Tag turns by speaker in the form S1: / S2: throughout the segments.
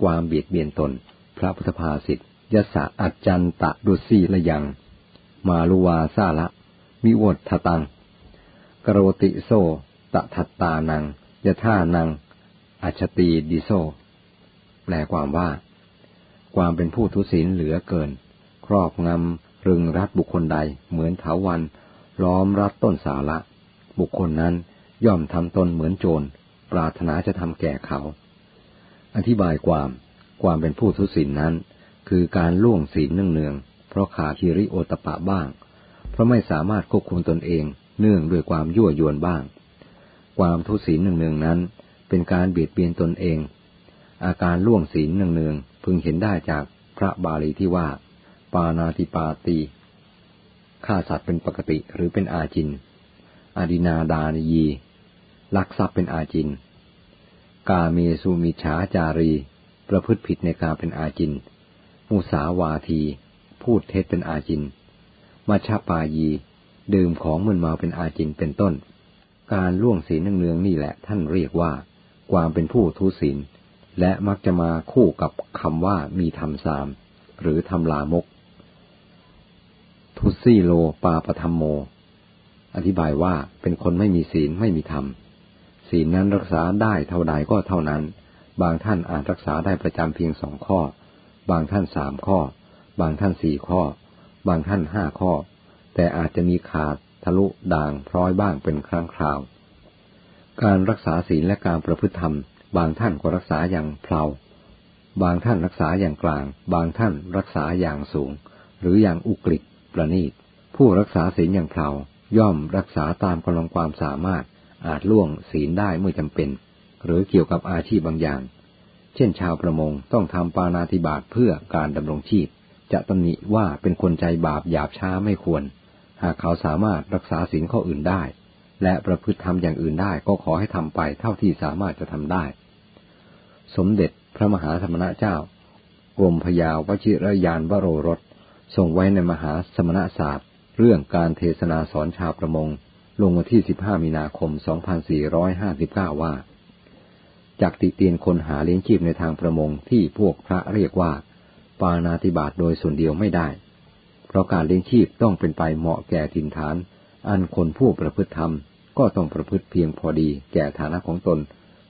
S1: ความเบียดเบียนตน พระพุทธภาษิตยัสสะอัจจันตะทุสสีลยัง มาลุวา สาละ มิโวตถะตัง กะโรติโส ตะถัตตานังยะถานัง อิจฉะตี ทิโส แปลความว่า ความเป็นผู้ทุศีลเหลือเกิน ครอบงำรึงรัดบุคคลใด เหมือนเถาวัลย์ล้อมรัดต้นสาละ บุคคลนั้นย่อมทำตนเหมือนโจร ปรารถนาจะทำแก่เขา อธิบายความ ความเป็นผู้ทุศีลนั้น คือการล่วงศีลเนืองๆเพราะขาดฮิริโอตปะบ้าง เพราะไม่สามารถควบคุมตนเองเนื่องด้วยความยั่วยวนบ้าง ความทุศีลเนืองๆนั้น เป็นการเบียดเบียนตนเอง อาการล่วงศีลเนืองๆพึงเห็นได้จากพระบาลีที่ว่า ปานาติปาตีฆ่าสัตว์เป็นปกติหรือเป็นอาจิน อดินาดานยี ลักทรัพย์เป็นอาจิน กาเมสุมิฉาจารี ประพฤติผิดในการเป็นอาจิน มุสาวาที พูดเท็จเป็นอาจินมาชาปายี ดื่มของมึนเมาเป็นอาจินเป็นต้น การล่วงศีลเนืองๆนี่แหละท่านเรียกว่า ความเป็นผู้ทุศีล และมักจะมาคู่กับคำว่ามีธรรมสาม หรือทำลามก ทุสีโลปาปธรรมโม อธิบายว่าเป็นคนไม่มีศีลไม่มีธรรม ศีลนั้นรักษาได้เท่าใดก็เท่านั้น บางท่านอาจรักษาได้ประจำเพียงสองข้อ บางท่านสามข้อ บางท่านสี่ข้อ บางท่านห้าข้อ แต่อาจจะมีขาดทะลุด่างพร้อยบ้างเป็นครั้งคราว การรักษาศีลและการประพฤติธรรม บางท่านก็รักษาอย่างเพลาบางท่านรักษาอย่างกลาง บางท่านรักษาอย่างสูง หรืออย่างอุกฤษประณีต ผู้รักษาศีลอย่างเพลาย่อมรักษาตามกำลังความสามารถ อาจล่วงศีลได้เมื่อจำเป็น หรือเกี่ยวกับอาชีพบางอย่าง เช่นชาวประมงต้องทำปานาธิบาตเพื่อการดำรงชีพ จะตำหนิว่าเป็นคนใจบาปหยาบช้าไม่ควร หากเขาสามารถรักษาศีลข้ออื่นได้ และประพฤติทำอย่างอื่นได้ก็ขอให้ทำไปเท่าที่สามารถจะทำได้ สมเด็จพระมหาธรรมณเจ้ากรมพยาววชิรยานวโรรสส่งไว้ในมหาสมณศาสตร์ เรื่องการเทศนาสอนชาวประมง ลงวันที่ 15 มีนาคม 2459 ว่า จากติเตียนคนหาเลี้ยงชีพในทางประมงที่พวกพระเรียกว่า ปานาติบาตโดยส่วนเดียวไม่ได้ เพราะการเลี้ยงชีพต้องเป็นไปเหมาะแก่ถิ่นฐาน อันคนผู้ประพฤติธรรมก็ต้องประพฤติเพียงพอดีแก่ฐานะของตน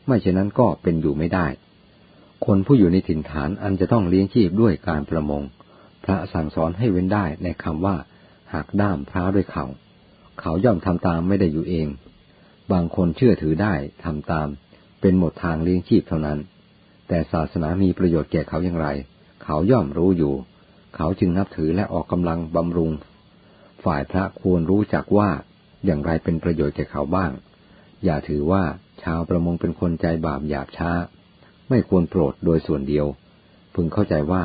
S1: ไม่เช่นนั้นก็เป็นอยู่ไม่ได้ คนผู้อยู่ในถิ่นฐานอันจะต้องเลี้ยงชีพด้วยการประมง พระสั่งสอนให้เว้นได้ในคำว่าหากด้ามพระด้วยเข่า เขาย่อมทำตามไม่ได้อยู่เอง บางคนเชื่อถือได้ทำตาม เป็นหมดทางเลี้ยงชีพเท่านั้น แต่ศาสนามีประโยชน์แก่เขาอย่างไร เขาย่อมรู้อยู่ เขาจึงนับถือและออกกำลังบำรุง ฝ่ายพระควรรู้จักว่าอย่างไรเป็นประโยชน์แก่เขาบ้าง อย่าถือว่าชาวประมงเป็นคนใจบาปหยาบช้า ไม่ควรโปรดโดยส่วนเดียว พึงเข้าใจว่า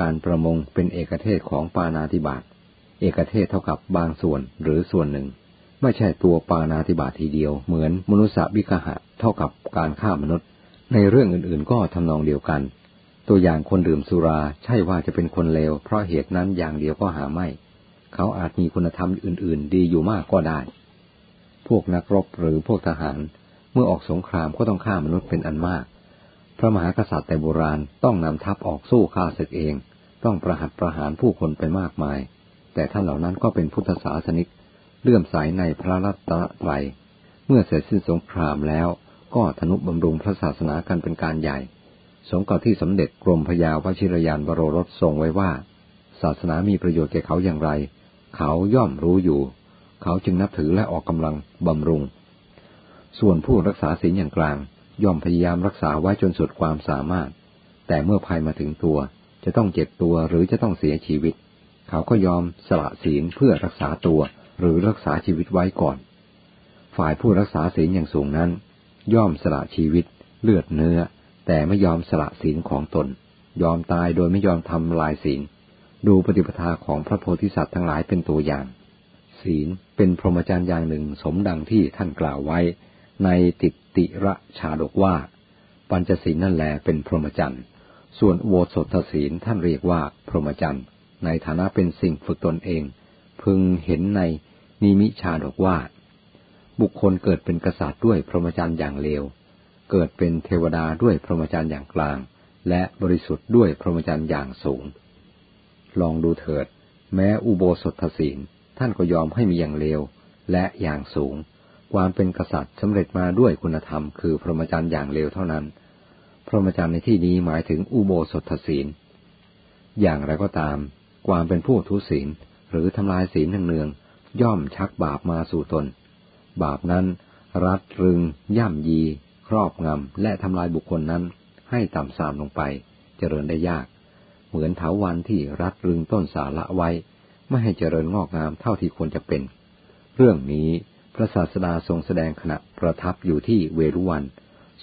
S1: การประมงเป็นเอกเทศของปานาธิบาต เอกเทศเท่ากับบางส่วนหรือส่วนหนึ่ง ไม่ใช่ตัวปานาธิบาทีเดียวเหมือนมนุษยวิคหะเท่ากับการฆ่ามนุษย์ ในเรื่องอื่นๆก็ทำนองเดียวกัน ตัวอย่างคนดื่มสุราใช่ว่าจะเป็นคนเลวเพราะเหตุนั้นอย่างเดียวก็หาไม่ เขาอาจมีคุณธรรมอื่น ๆ ดีอยู่มากก็ได้ พวกนักรบหรือพวกทหาร เมื่อออกสงครามก็ต้องฆ่ามนุษย์เป็นอันมาก พระมหากษัตริย์แต่โบราณต้องนำทัพออกสู้ข้าศึกเอง ต้องประหัตประหารผู้คนไปมากมาย แต่ท่านเหล่านั้นก็เป็นพุทธศาสนิกเลื่อมใสในพระรัตนตรัย เมื่อเสร็จสิ้นสงครามแล้วก็ธนุบำรุงพระศาสนากันเป็นการใหญ่สงกับที่สมเด็จกรมพยาวชิรยานบรรสทรงไว้ว่า ศาสนามีประโยชน์แก่เขาอย่างไร เขาย่อมรู้อยู่ เขาจึงนับถือและออกกำลังบำรุง ส่วนผู้รักษาศีลอย่างกลาง ย่อมพยายามรักษาไว้จนสุดความสามารถ แต่เมื่อภัยมาถึงตัวจะต้องเจ็บตัวหรือจะต้องเสียชีวิต เขาก็ยอมสละศีลเพื่อรักษาตัวหรือรักษาชีวิตไว้ก่อน ฝ่ายผู้รักษาศีลอย่างสูงนั้น ย่อมสละชีวิต เลือดเนื้อ แต่ไม่ยอมสละศีลของตน ยอมตายโดยไม่ยอมทำลายศีล ดูปฏิปทาของพระโพธิสัตว์ทั้งหลายเป็นตัวอย่าง ศีลเป็นพรหมจรรย์อย่างหนึ่งสมดังที่ท่านกล่าวไว้ ในติติระชาดกว่า ปัญจศีลนั่นแลเป็นพรหมจรรย์ ส่วนโวสถศีลท่านเรียกว่าพรหมจรรย์ ในฐานะเป็นสิ่งฝึกตนเอง พึงเห็นในนิมิชาดกว่า บุคคลเกิดเป็นกษัตริย์ด้วยพรหมจรรย์อย่างเลว เกิดเป็นเทวดาด้วยพรหมจรรย์อย่างกลาง และบริสุทธิ์ด้วยพรหมจรรย์อย่างสูง ลองดูเถิด แม้อุโบสถศีลท่านก็ยอมให้มีอย่างเลวและอย่างสูง ความเป็นกษัตริย์สำเร็จมาด้วยคุณธรรม คือพรหมจรรย์อย่างเลวเท่านั้น พรหมจรรย์ในที่นี้หมายถึงอุโบสถศีล อย่างไรก็ตาม ความเป็นผู้ทุศีลหรือทำลายศีลเนืองๆย่อมชักบาปมาสู่ตน บาปนั้นรัดรึง ย่ำยี ครอบงำ และทำลายบุคคลนั้น ให้ต่ำสามลงไป เจริญได้ยาก เหมือนเถาวันที่รัดรึงต้นสาละไว้ ไม่ให้เจริญงอกงามเท่าที่ควรจะเป็น เรื่องนี้พระศาสดาทรงแสดงขณะประทับอยู่ที่เวรุวัน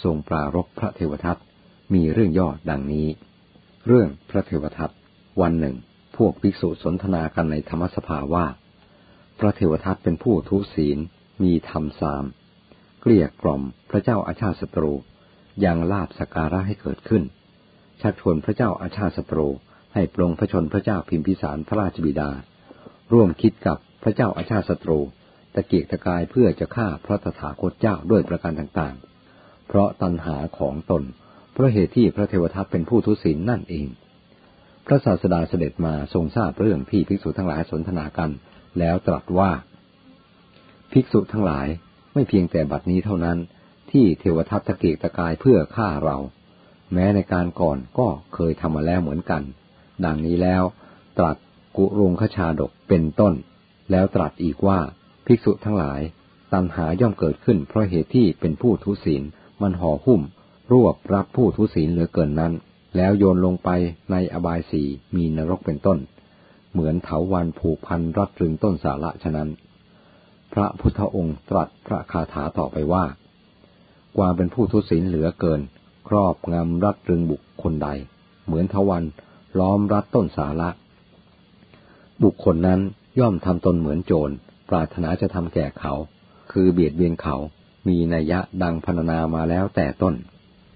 S1: ทรงปรารบพระเทวทัตมีเรื่องย่อดังนี้ เรื่องพระเทวทัตวันหนึ่ง พวกภิกษุสนทนากันในธรรมสภาว่า พระเทวทัตเป็นผู้ทุศีล มีธรรมสาม เกลี้ยกล่อมพระเจ้าอาชาติศัตรูยังลาบสการะให้เกิดขึ้น ชักชวนพระเจ้าอาชาติศัตรูให้ปรงพระชนพระเจ้าพิมพิสารพระราชบิดา ร่วมคิดกับพระเจ้าอาชาติศัตรูตะเกียกตะกายเพื่อจะฆ่าพระตถาคตเจ้าด้วยประการต่างๆ เพราะตัณหาของตนเพราะเหตุที่พระเทวทัตเป็นผู้ทุศีลนั่นเอง พระศาสดาเสด็จมาทรงทราบเรื่องที่ภิกษุทั้งหลายสนทนากัน แล้วตรัสว่า ภิกษุทั้งหลายไม่เพียงแต่บัดนี้เท่านั้น ที่เทวทัตตะเกียกตะกายเพื่อฆ่าเรา แม้ในการก่อนก็เคยทำมาแล้วเหมือนกัน ดังนี้แล้วตรัสกุรงขชาดกเป็นต้น แล้วตรัสอีกว่าภิกษุทั้งหลาย ตัณหาย่อมเกิดขึ้นเพราะเหตุที่เป็นผู้ทุศีลมันห่อหุ้ม รวบรับผู้ทุศีลเหลือเกินนั้น แล้วโยนลงไปในอบายสีมีนรกเป็นต้น เหมือนเถาวันผูกพันรัดรึงต้นสาระฉะนั้น พระพุทธองค์ตรัสพระคาถาต่อไปว่า ความเป็นผู้ทุศีลเหลือเกิน ครอบงำรัดรึงบุคคลใด เหมือนเถาวันล้อมรัดต้นสาระ บุคคลนั้นย่อมทำตนเหมือนโจร ปรารถนาจะทำแก่เขา คือเบียดเบียนเขา มีนัยยะดังพรรณนามาแล้วแต่ต้น